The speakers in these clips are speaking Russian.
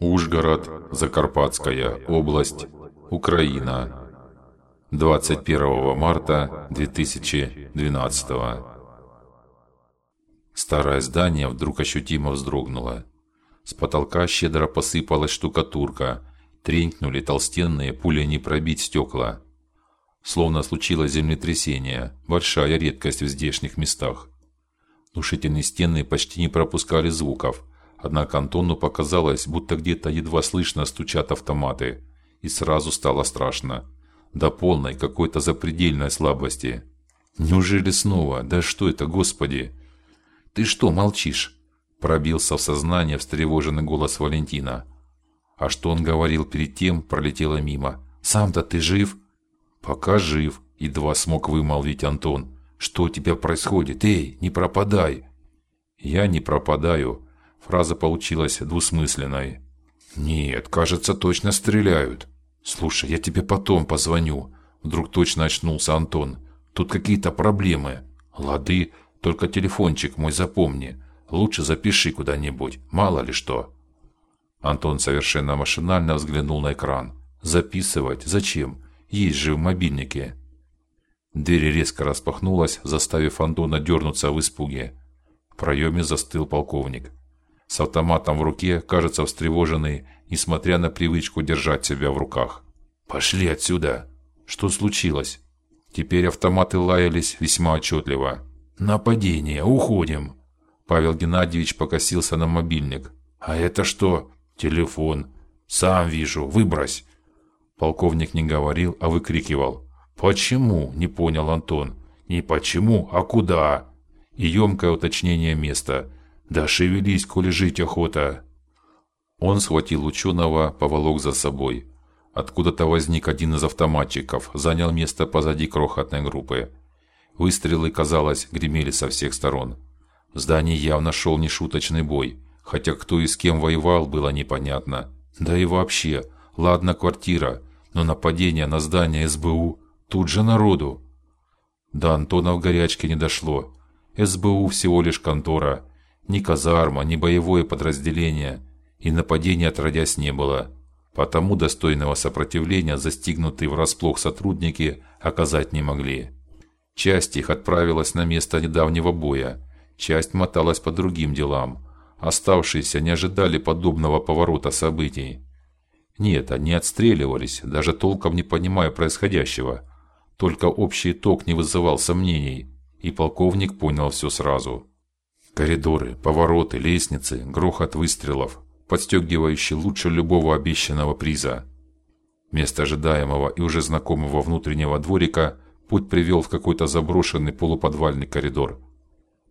Ужгород, Закарпатская область, Украина. 21 марта 2012. Старое здание вдруг ощутимо вздрогнуло. С потолка щедро посыпалась штукатурка, тренькнули толстенные пули не пробить стекла. Словно случилось землетрясение, большая редкость в здешних местах. Внушительные стены почти не пропускали звуков, Однако Антону показалось, будто где-то едва слышно стучат автоматы, и сразу стало страшно, до полной какой-то запредельной слабости. Неужели снова? Да что это, Господи? Ты что молчишь? Пробился в сознание встревоженный голос Валентина. А что он говорил перед тем, пролетело мимо. Сам-то ты жив? Пока жив, едва смог вымолвить Антон. Что у тебя происходит? Эй, не пропадай! Я не пропадаю. Фраза получилась двусмысленной. Нет, кажется, точно стреляют. Слушай, я тебе потом позвоню. Вдруг точно очнулся Антон. Тут какие-то проблемы. Лады, только телефончик мой запомни. Лучше запиши куда-нибудь, мало ли что. Антон совершенно машинально взглянул на экран. Записывать зачем? Есть же в мобильнике. Дверь резко распахнулась, заставив Антона дернуться в испуге. В проеме застыл полковник с автоматом в руке, кажется встревоженный, несмотря на привычку держать себя в руках. Пошли отсюда. Что случилось? Теперь автоматы лаялись весьма отчетливо. Нападение, уходим. Павел Геннадьевич покосился на мобильник. А это что? Телефон. Сам вижу, выбрось. Полковник не говорил, а выкрикивал. Почему? Не понял Антон. Не почему, а куда? И емкое уточнение места. Да шевелись, коли жить охота. Он схватил ученого, поволок за собой. Откуда-то возник один из автоматчиков, занял место позади крохотной группы. Выстрелы, казалось, гремели со всех сторон. В здании явно шел нешуточный бой, хотя кто и с кем воевал, было непонятно. Да и вообще, ладно квартира, но нападение на здание СБУ тут же народу. До Антона в горячке не дошло. СБУ всего лишь контора, ни казарма, ни боевое подразделение, и нападения отродясь не было. Потому достойного сопротивления застигнутые врасплох сотрудники оказать не могли. Часть их отправилась на место недавнего боя, часть моталась по другим делам. Оставшиеся не ожидали подобного поворота событий. Нет, они отстреливались, даже толком не понимая происходящего. Только общий итог не вызывал сомнений, и полковник понял все сразу. Коридоры, повороты, лестницы, грохот выстрелов, подстегивающий лучше любого обещанного приза. Вместо ожидаемого и уже знакомого внутреннего дворика путь привел в какой-то заброшенный полуподвальный коридор.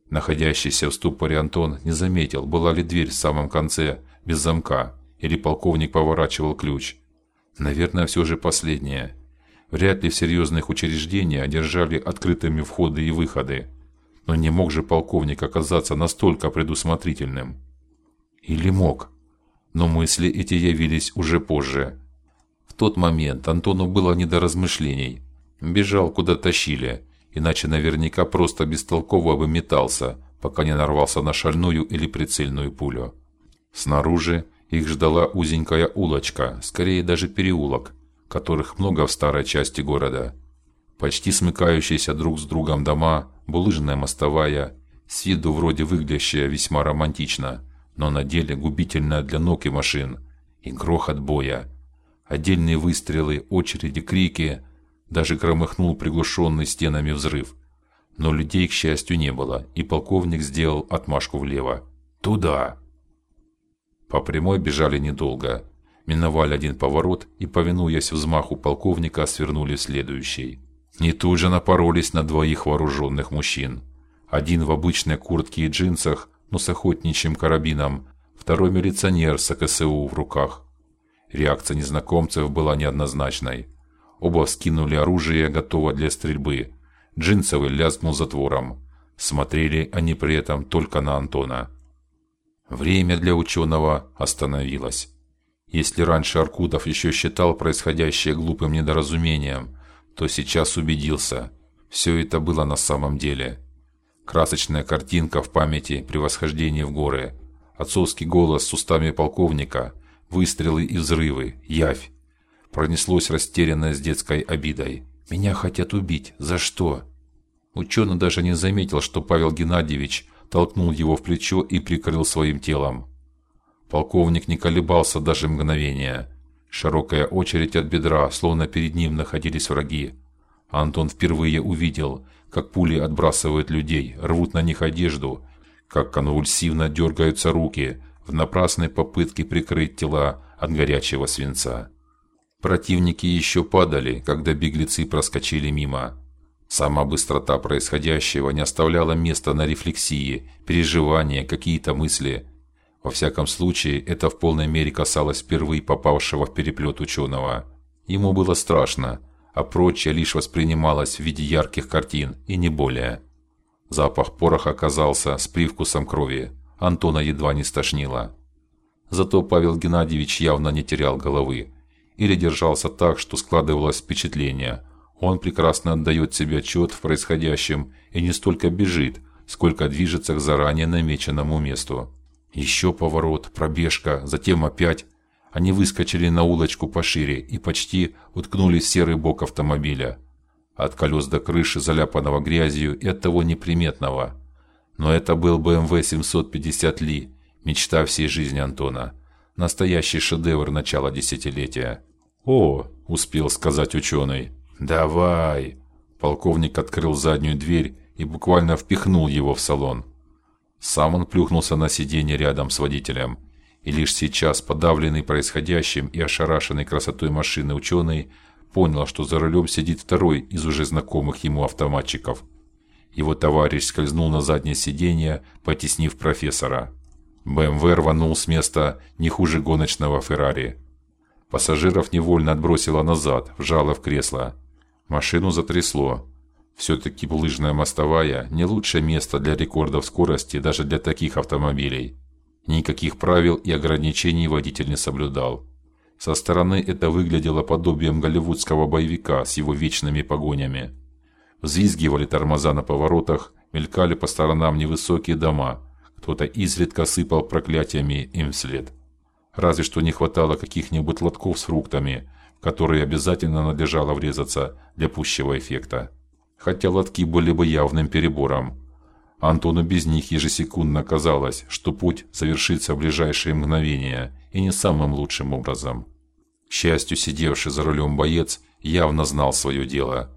Находящийся в ступоре Антон не заметил, была ли дверь в самом конце без замка, или полковник поворачивал ключ. Наверное, все же последнее. Вряд ли в серьезных учреждениях держали открытыми входы и выходы. Но не мог же полковник оказаться настолько предусмотрительным. Или мог? Но мысли эти явились уже позже. В тот момент Антону было не до размышлений. Бежал куда тащили, иначе наверняка просто бестолково бы метался, пока не нарвался на шальную или прицельную пулю. Снаружи их ждала узенькая улочка, скорее даже переулок, которых много в старой части города. Почти смыкающиеся друг с другом дома, булыжная мостовая, с виду вроде выглядящая весьма романтично, но на деле губительная для ног и машин, и грохот боя, отдельные выстрелы, очереди, крики, даже громыхнул приглушенный стенами взрыв. Но людей, к счастью, не было, и полковник сделал отмашку влево. Туда. По прямой бежали недолго, миновали один поворот и, повинуясь взмаху полковника, свернули в следующий. И тут же напоролись на двоих вооруженных мужчин. Один в обычной куртке и джинсах, но с охотничьим карабином, второй милиционер с АКСУ в руках. Реакция незнакомцев была неоднозначной. Оба вскинули оружие, готово для стрельбы. Джинсовый лязгнул затвором. Смотрели они при этом только на Антона. Время для ученого остановилось. Если раньше Аркудов еще считал происходящее глупым недоразумением, то сейчас убедился, все это было на самом деле. Красочная картинка в памяти при восхождении в горы, отцовский голос с устами полковника, Выстрелы и взрывы. Явь. Пронеслось растерянное с детской обидой. Меня хотят убить. За что? Ученый даже не заметил, что Павел Геннадьевич толкнул его в плечо и прикрыл своим телом. Полковник не колебался даже мгновения. Широкая очередь от бедра, словно перед ним находились враги. Антон впервые увидел, как пули отбрасывают людей, рвут на них одежду, как конвульсивно дергаются руки в напрасной попытке прикрыть тела от горячего свинца. Противники еще падали, когда беглецы проскочили мимо. Сама быстрота происходящего не оставляла места на рефлексии, переживания, какие-то мысли. Во всяком случае, это в полной мере касалось впервые попавшего в переплет ученого. Ему было страшно, а прочее лишь воспринималось в виде ярких картин и не более. Запах пороха оказался с привкусом крови. Антона едва не стошнило. Зато Павел Геннадьевич явно не терял головы или держался так, что складывалось впечатление, он прекрасно отдает себе отчет в происходящем и не столько бежит, сколько движется к заранее намеченному месту. Еще поворот, пробежка, затем опять. Они выскочили на улочку пошире и почти уткнулись в серый бок автомобиля. От колес до крыши, заляпанного грязью и от того неприметного. Но это был BMW 750 Ли, мечта всей жизни Антона. Настоящий шедевр начала десятилетия. О, успел сказать ученый. Давай. Полковник открыл заднюю дверь и буквально впихнул его в салон. Сам он плюхнулся на сиденье рядом с водителем, и лишь сейчас, подавленный происходящим и ошарашенный красотой машины ученый, понял, что за рулем сидит второй из уже знакомых ему автоматчиков. Его товарищ скользнул на заднее сиденье, потеснив профессора. БМВ рванул с места не хуже гоночного Феррари. Пассажиров невольно отбросило назад, вжало в кресло. Машину затрясло. Все-таки булыжная мостовая не лучшее место для рекордов скорости даже для таких автомобилей. Никаких правил и ограничений водитель не соблюдал. Со стороны это выглядело подобием голливудского боевика с его вечными погонями. Взвизгивали тормоза на поворотах, мелькали по сторонам невысокие дома. Кто-то изредка сыпал проклятиями им вслед. Разве что не хватало каких-нибудь лотков с фруктами, в которые обязательно надлежало врезаться для пущего эффекта. Хотя лотки были бы явным перебором. Антону без них ежесекундно казалось, что путь совершится в ближайшие мгновения и не самым лучшим образом. К счастью, сидевший за рулем боец явно знал свое дело.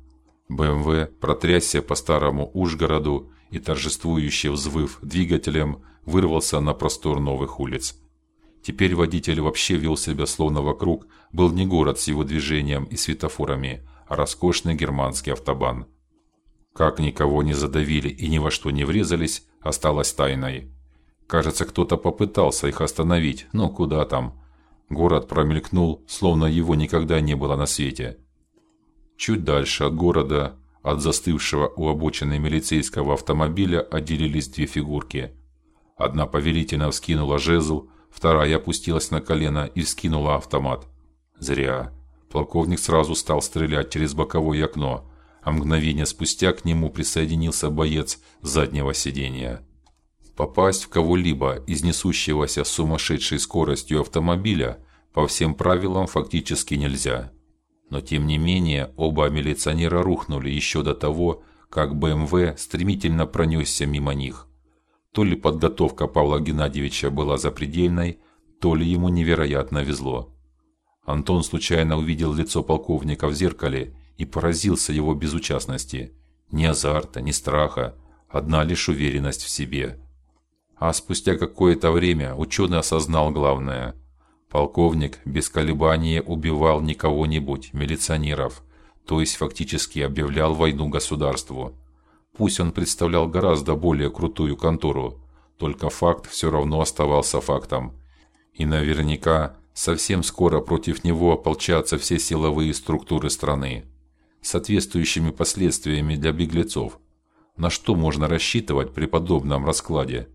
БМВ протрясся по старому Ужгороду и торжествующе взвыв двигателем, вырвался на простор новых улиц. Теперь водитель вообще вел себя словно вокруг был не город с его движением и светофорами, а роскошный германский автобан. Как никого не задавили и ни во что не врезались, осталось тайной. Кажется, кто-то попытался их остановить, но куда там? Город промелькнул, словно его никогда не было на свете. Чуть дальше от города, от застывшего у обочины милицейского автомобиля отделились две фигурки. Одна повелительно вскинула жезл, Вторая опустилась на колено и скинула автомат. Зря. Полковник сразу стал стрелять через боковое окно, а мгновение спустя к нему присоединился боец заднего сиденья. Попасть в кого-либо из несущегося с сумасшедшей скоростью автомобиля по всем правилам фактически нельзя. Но тем не менее оба милиционера рухнули еще до того, как БМВ стремительно пронесся мимо них. То ли подготовка Павла Геннадьевича была запредельной, то ли ему невероятно везло. Антон случайно увидел лицо полковника в зеркале и поразился его безучастности. Ни азарта, ни страха, одна лишь уверенность в себе. А спустя какое-то время ученый осознал главное. Полковник без колебания убивал не кого-нибудь, милиционеров, то есть фактически объявлял войну государству. Пусть он представлял гораздо более крутую контору, только факт все равно оставался фактом. И наверняка совсем скоро против него ополчатся все силовые структуры страны соответствующими последствиями для беглецов. На что можно рассчитывать при подобном раскладе?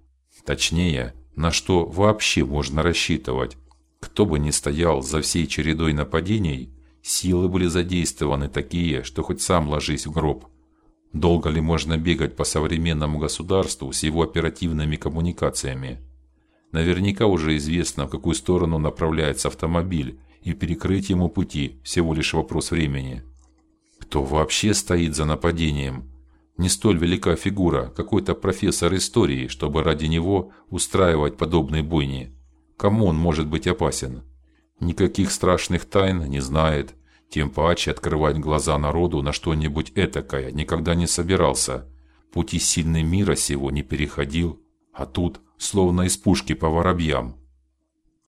Точнее, на что вообще можно рассчитывать? Кто бы ни стоял за всей чередой нападений, силы были задействованы такие, что хоть сам ложись в гроб. Долго ли можно бегать по современному государству с его оперативными коммуникациями? Наверняка уже известно, в какую сторону направляется автомобиль, и перекрыть ему пути всего лишь вопрос времени. Кто вообще стоит за нападением? Не столь велика фигура, какой-то профессор истории, чтобы ради него устраивать подобные бойни. Кому он может быть опасен? Никаких страшных тайн не знает, тем паче открывать глаза народу на что-нибудь этакое никогда не собирался. Пути сильный мира сего не переходил, а тут словно из пушки по воробьям.